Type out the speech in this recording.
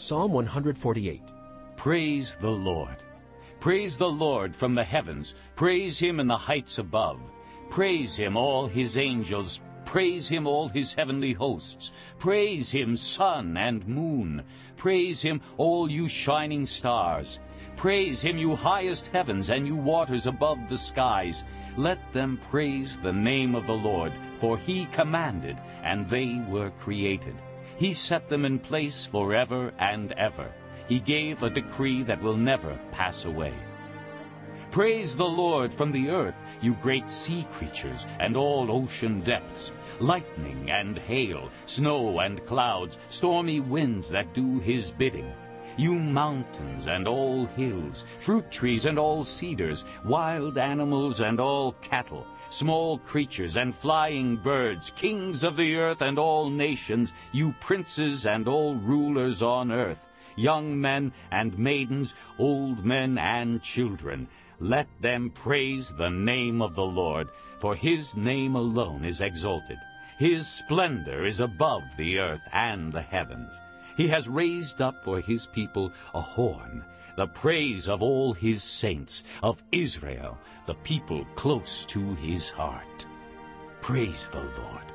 Psalm 148 Praise the Lord. Praise the Lord from the heavens. Praise him in the heights above. Praise him, all his angels. Praise him, all his heavenly hosts. Praise him, sun and moon. Praise him, all you shining stars. Praise him, you highest heavens and you waters above the skies. Let them praise the name of the Lord, for he commanded, and they were created. He set them in place forever and ever. He gave a decree that will never pass away. Praise the Lord from the earth, you great sea creatures and all ocean depths, lightning and hail, snow and clouds, stormy winds that do his bidding. You mountains and all hills, fruit trees and all cedars, wild animals and all cattle, small creatures and flying birds, kings of the earth and all nations, you princes and all rulers on earth, young men and maidens, old men and children, let them praise the name of the Lord, for his name alone is exalted. His splendor is above the earth and the heavens. He has raised up for his people a horn, the praise of all his saints, of Israel, the people close to his heart. Praise the Lord.